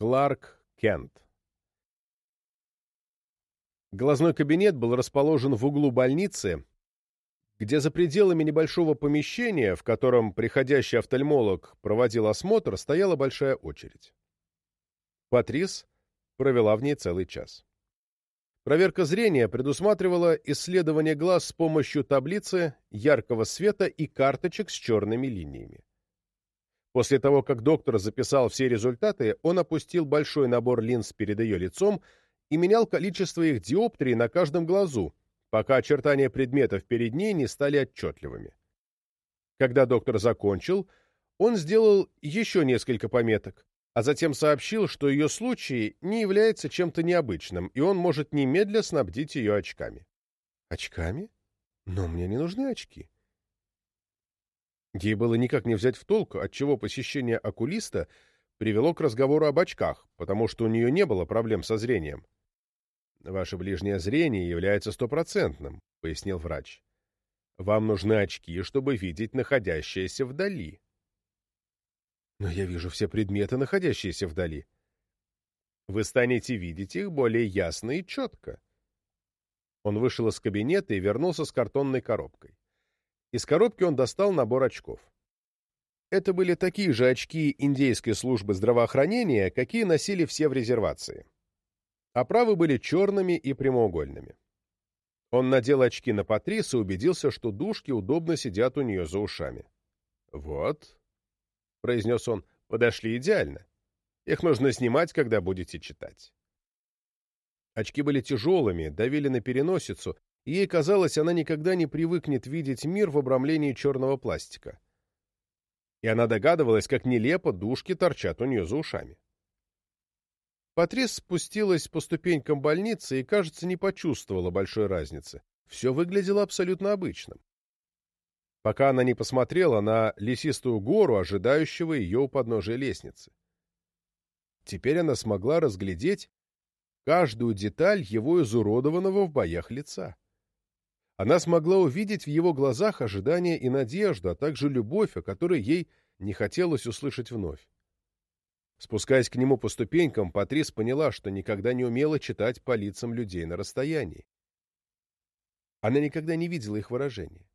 Кларк Кент. Глазной кабинет был расположен в углу больницы, где за пределами небольшого помещения, в котором приходящий офтальмолог проводил осмотр, стояла большая очередь. Патрис провела в ней целый час. Проверка зрения предусматривала исследование глаз с помощью таблицы, яркого света и карточек с черными линиями. После того, как доктор записал все результаты, он опустил большой набор линз перед ее лицом и менял количество их диоптрий на каждом глазу, пока очертания предметов перед ней не стали отчетливыми. Когда доктор закончил, он сделал еще несколько пометок, а затем сообщил, что ее случай не является чем-то необычным, и он может немедля снабдить ее очками. «Очками? Но мне не нужны очки». Ей было никак не взять в толк, отчего посещение окулиста привело к разговору об очках, потому что у нее не было проблем со зрением. «Ваше ближнее зрение является стопроцентным», — пояснил врач. «Вам нужны очки, чтобы видеть находящееся вдали». «Но я вижу все предметы, находящиеся вдали». «Вы станете видеть их более ясно и четко». Он вышел из кабинета и вернулся с картонной коробкой. Из коробки он достал набор очков. Это были такие же очки индейской службы здравоохранения, какие носили все в резервации. Оправы были черными и прямоугольными. Он надел очки на Патрис и убедился, что дужки удобно сидят у нее за ушами. «Вот», — произнес он, — «подошли идеально. Их нужно снимать, когда будете читать». Очки были тяжелыми, давили на переносицу, ей казалось, она никогда не привыкнет видеть мир в обрамлении черного пластика. И она догадывалась, как нелепо дужки торчат у нее за ушами. Патрис спустилась по ступенькам больницы и, кажется, не почувствовала большой разницы. Все выглядело абсолютно обычным. Пока она не посмотрела на лесистую гору, ожидающего ее у подножия лестницы. Теперь она смогла разглядеть каждую деталь его изуродованного в боях лица. Она смогла увидеть в его глазах ожидание и надежду, а также любовь, о которой ей не хотелось услышать вновь. Спускаясь к нему по ступенькам, Патрис поняла, что никогда не умела читать по лицам людей на расстоянии. Она никогда не видела их выражения.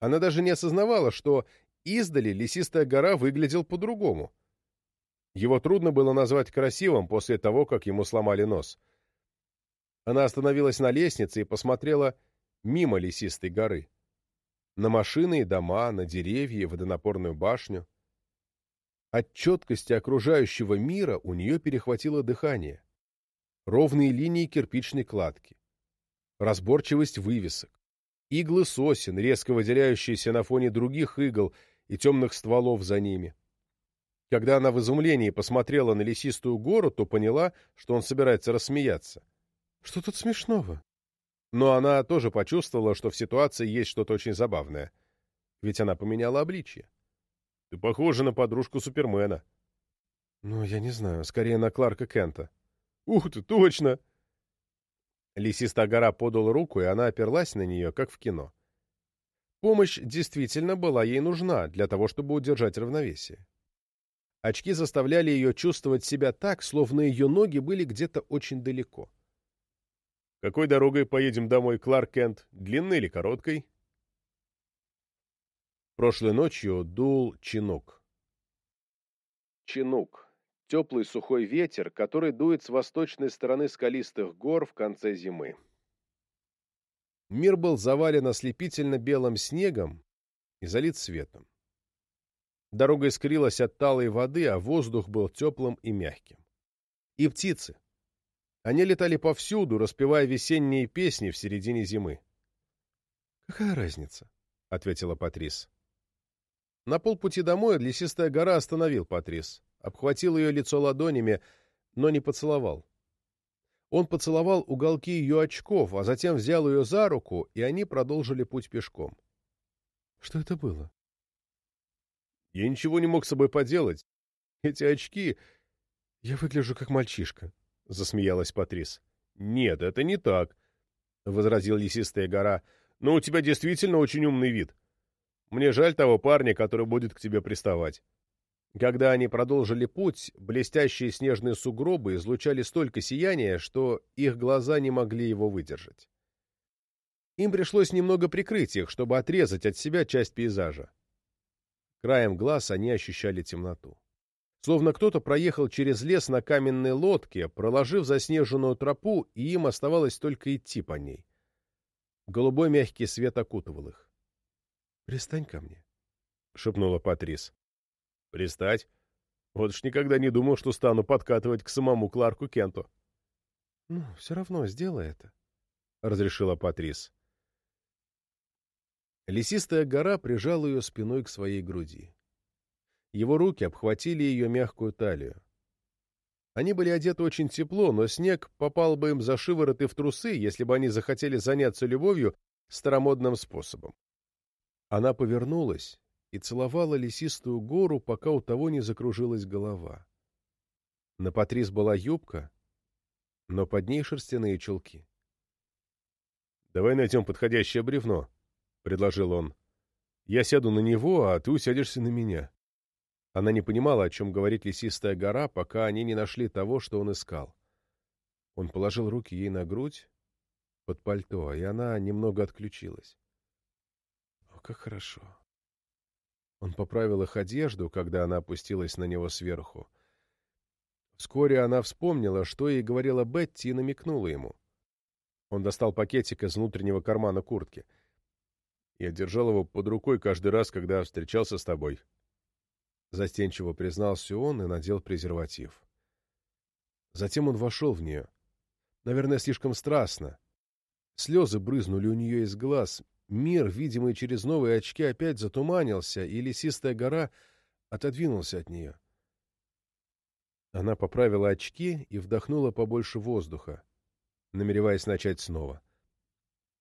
Она даже не осознавала, что издали лесистая гора выглядел по-другому. Его трудно было назвать красивым после того, как ему сломали нос. Она остановилась на лестнице и посмотрела мимо лесистой горы. На машины и дома, на деревья водонапорную башню. От четкости окружающего мира у нее перехватило дыхание. Ровные линии кирпичной кладки. Разборчивость вывесок. Иглы сосен, резко выделяющиеся на фоне других игл и темных стволов за ними. Когда она в изумлении посмотрела на лесистую гору, то поняла, что он собирается рассмеяться. «Что тут смешного?» Но она тоже почувствовала, что в ситуации есть что-то очень забавное. Ведь она поменяла обличье. «Ты похожа на подружку Супермена». «Ну, я не знаю, скорее на Кларка Кента». «Ух ты, точно!» Лесистая гора подал руку, и она оперлась на нее, как в кино. Помощь действительно была ей нужна для того, чтобы удержать равновесие. Очки заставляли ее чувствовать себя так, словно ее ноги были где-то очень далеко. Какой дорогой поедем домой, Кларк Кент? Длинной или короткой? Прошлой ночью дул чинук. Чинук — теплый сухой ветер, который дует с восточной стороны скалистых гор в конце зимы. Мир был завален ослепительно белым снегом и залит светом. Дорога искрилась от талой воды, а воздух был теплым и мягким. И птицы — они летали повсюду, распевая весенние песни в середине зимы. «Какая разница?» — ответила Патрис. На полпути домой лесистая гора остановил Патрис, обхватил ее лицо ладонями, но не поцеловал. Он поцеловал уголки ее очков, а затем взял ее за руку, и они продолжили путь пешком. Что это было? Я ничего не мог с собой поделать. Эти очки... Я выгляжу как мальчишка. — засмеялась Патрис. «Нет, это не так», — возразил лесистая гора. «Но у тебя действительно очень умный вид. Мне жаль того парня, который будет к тебе приставать». Когда они продолжили путь, блестящие снежные сугробы излучали столько сияния, что их глаза не могли его выдержать. Им пришлось немного прикрыть их, чтобы отрезать от себя часть пейзажа. Краем глаз они ощущали темноту. Словно кто-то проехал через лес на каменной лодке, проложив заснеженную тропу, и им оставалось только идти по ней. Голубой мягкий свет окутывал их. — Пристань ко мне, — шепнула Патрис. — Пристать? Вот ж никогда не думал, что стану подкатывать к самому Кларку Кенту. — Ну, все равно сделай это, — разрешила Патрис. Лесистая гора прижала ее спиной к своей груди. Его руки обхватили ее мягкую талию. Они были одеты очень тепло, но снег попал бы им за шиворот и в трусы, если бы они захотели заняться любовью старомодным способом. Она повернулась и целовала лесистую гору, пока у того не закружилась голова. На Патрис была юбка, но под ней шерстяные чулки. «Давай найдем подходящее бревно», — предложил он. «Я сяду на него, а ты усядешься на меня». Она не понимала, о чем говорит лесистая гора, пока они не нашли того, что он искал. Он положил руки ей на грудь, под пальто, и она немного отключилась. О, как хорошо. Он поправил их одежду, когда она опустилась на него сверху. Вскоре она вспомнила, что ей говорила Бетти, и намекнула ему. Он достал пакетик из внутреннего кармана куртки. Я держал его под рукой каждый раз, когда встречался с тобой, Застенчиво признался он и надел презерватив. Затем он вошел в нее. Наверное, слишком страстно. Слезы брызнули у нее из глаз. Мир, видимый через новые очки, опять затуманился, и лесистая гора отодвинулся от нее. Она поправила очки и вдохнула побольше воздуха, намереваясь начать снова.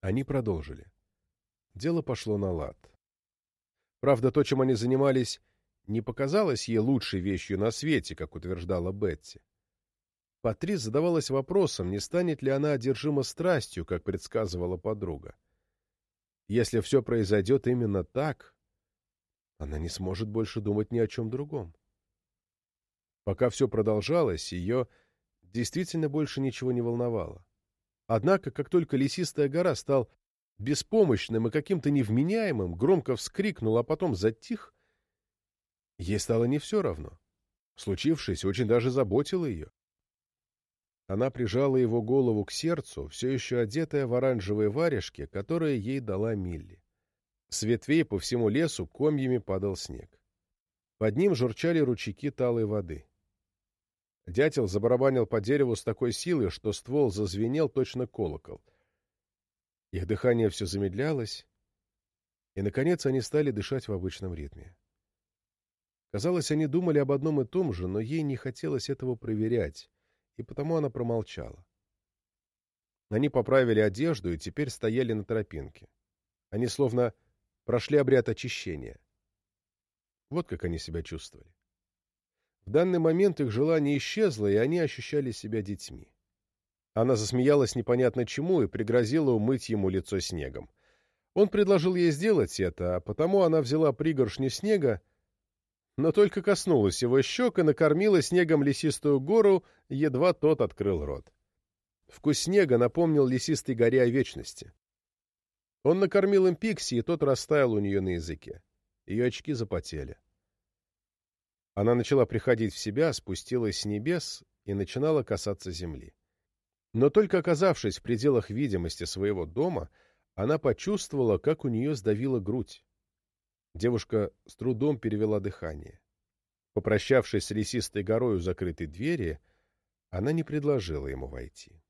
Они продолжили. Дело пошло на лад. Правда, то, чем они занимались, не показалась ей лучшей вещью на свете, как утверждала Бетти. Патрис задавалась вопросом, не станет ли она одержима страстью, как предсказывала подруга. Если все произойдет именно так, она не сможет больше думать ни о чем другом. Пока все продолжалось, ее действительно больше ничего не волновало. Однако, как только лесистая гора стал беспомощным и каким-то невменяемым, громко вскрикнул, а потом затих, Ей стало не все равно. Случившееся очень даже заботило ее. Она прижала его голову к сердцу, все еще одетая в оранжевые варежки, которые ей дала Милли. С ветвей по всему лесу комьями падал снег. Под ним журчали ручейки талой воды. Дятел забарабанил по дереву с такой силой, что ствол зазвенел точно колокол. Их дыхание все замедлялось, и, наконец, они стали дышать в обычном ритме. Казалось, они думали об одном и том же, но ей не хотелось этого проверять, и потому она промолчала. Они поправили одежду и теперь стояли на тропинке. Они словно прошли обряд очищения. Вот как они себя чувствовали. В данный момент их желание исчезло, и они ощущали себя детьми. Она засмеялась непонятно чему и пригрозила умыть ему лицо снегом. Он предложил ей сделать это, а потому она взяла пригоршню снега но только коснулась его щек и накормила снегом лесистую гору, едва тот открыл рот. Вкус снега напомнил лесистой горе о вечности. Он накормил им Пикси, и тот растаял у нее на языке. Ее очки запотели. Она начала приходить в себя, спустилась с небес и начинала касаться земли. Но только оказавшись в пределах видимости своего дома, она почувствовала, как у нее сдавила грудь. Девушка с трудом перевела дыхание. Попрощавшись с лесистой горой у закрытой двери, она не предложила ему войти.